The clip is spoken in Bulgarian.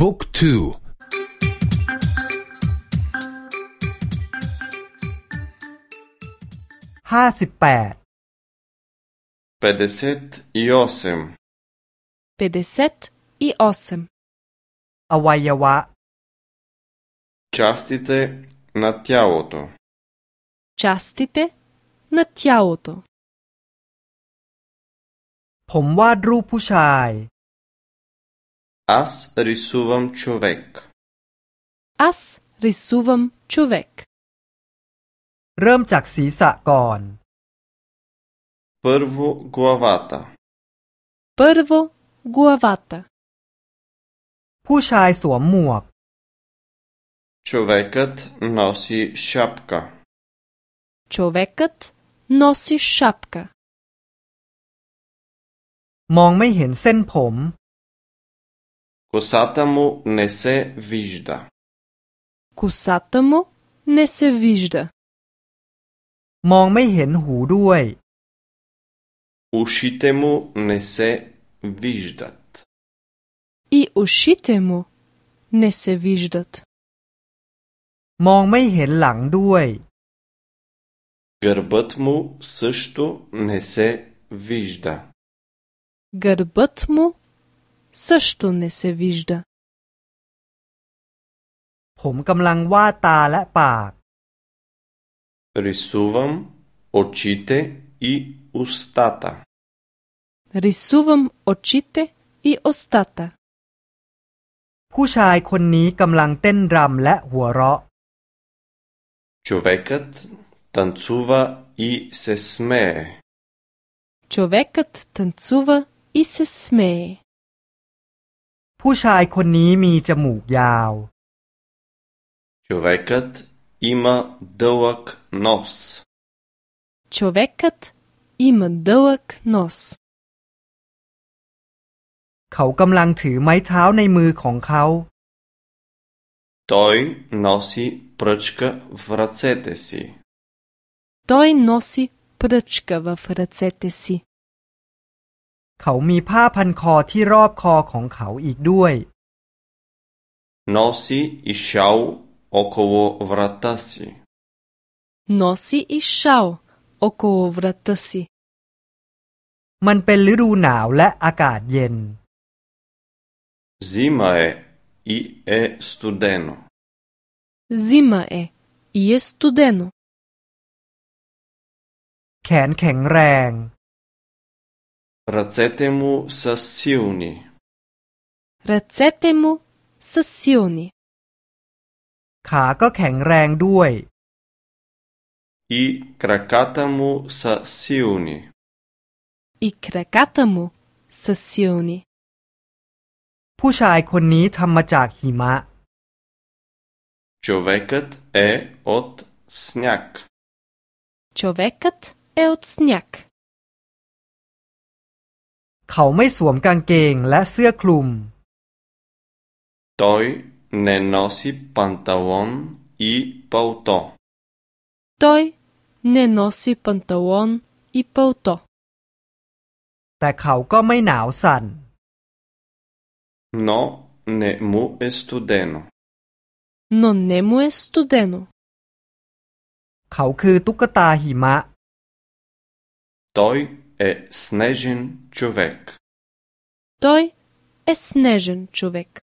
บุ๊กทู ห้าสิบแปด 58 58. อวัยวะ Частите на тялото Частите на тялото. ผมวาดรูปผู้ชาย Аз рисувам човек Аз рисувам човек. เริ่มจากศีรษะก่อน Първо главата Първо главата. ผู้ชายสวมหมวก Човекът носи шапка Човекът носи шапка. มองไม่เห็นเส้นผม Косата му не се вижда Косата му не се вижда. มองไม่เห็นหูด้วย Ушите му не се виждат И ушите му не се виждат. มองไม่เห็นหลังด้วย Гърбът му също не се вижда Гърбът му също не се вижда. ผมกำลังวาดตาและปาก Рисувам очите и устата Рисувам очите и устата. ผู้ชายคนนี้กำลังเต้นรำและหัวเราะ Човекът танцува и се смее Човекът танцува и се смее. ผู้ชายคนนี้มีจมูกยาว Човекът има дълъг нос Човекът има дълъг нос. เขากำลังถือไม้เท้าในมือของเขา Той носи пръчка в ръцете си Той носи пръчка в ръцете си. เขามีผ้าพันคอที่รอบคอของเขาอีกด้วย Nosi i šal okolo vrata si. Nosi i šal okolo vrata si. มันเป็นฤดูหนาวและอากาศเย็น Zima je i e studeno. Zima je i e studeno. แขนแข็งแรง Ръцете му са силни Ръцете му са силни. ขาก็แข็งแรงด้วย и краката му са силни И краката му са силни. ผู้ชายคนนี้ทำมาจากหิมะ Човекът е от сняг Човекът е от сняг. เขาไม่สวมกางเกงและเสื้อคลุม Той не носи панталон и палто Той не носи панталон и пълто. แต่เขาก็ไม่หนาวสั่น но не му е студено Но не му е студено. เขาคือตุ๊กตาหิมะ Той е снежен човек Той е снежен човек.